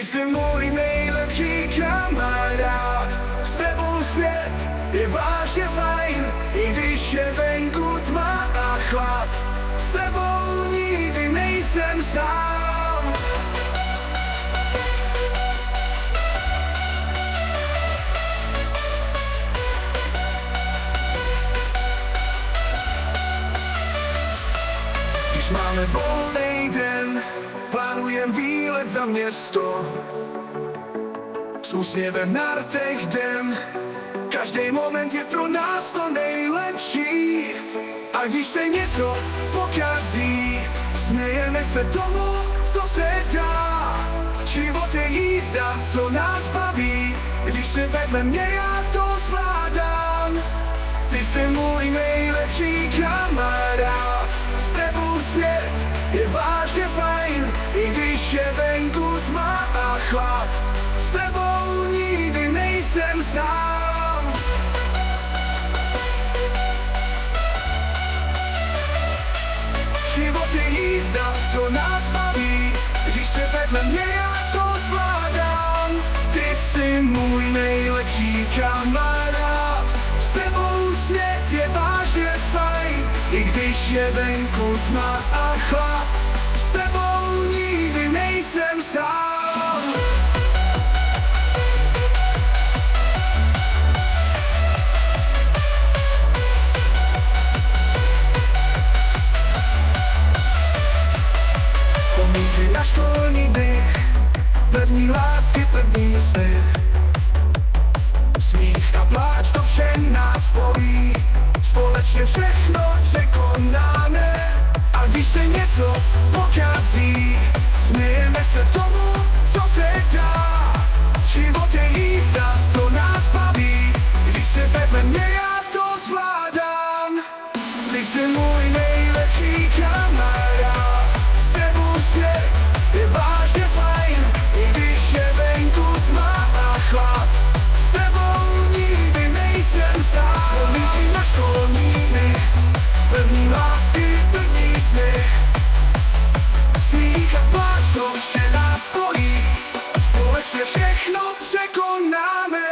Jsi můj nejlepší kamarád. S tebou svět je vážně fajn I když je venku tma a chlad. S tebou nikdy nejsem sám Máme volný den. Plánujem výlet za město. S úsměvem na rtech jdem Každý moment je pro nás to nejlepší. A když se něco pokazí Smějeme se tomu, co se dá. Život je jízda, co nás baví. Když se vedle mě, já to zvládám. Ty jsi můj nejlepší kamarád chlad S tebou nikdy nejsem sám. Život je jízda, co nás baví. Když se vedle mě, já to zvládám. Ty jsi můj nejlepší kamarád. S tebou svět je vážně fajn I když je venku tma a chlad. S tebou nikdy nejsem sám na školní dny První lásky, první sny Smích a pláč, to vše nás spojí. Společně všechno překonáme A když se něco Společně všechno překonáme.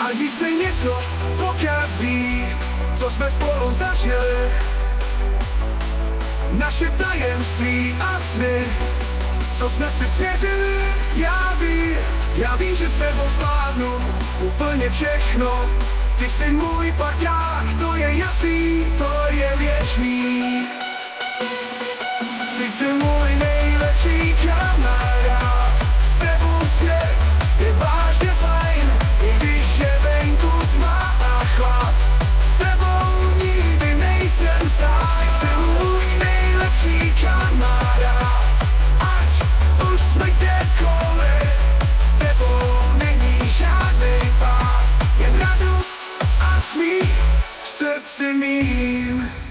A když se něco pokazí Co jsme spolu zažili naše tajemství a sny Co jsme si svěřili, já vím. Já vím, že s tebou zvládnu úplně všechno. Ty jsi můj parťák, to je jasný, to je věčný. Ty jsi můj nejlepší sweet sets in.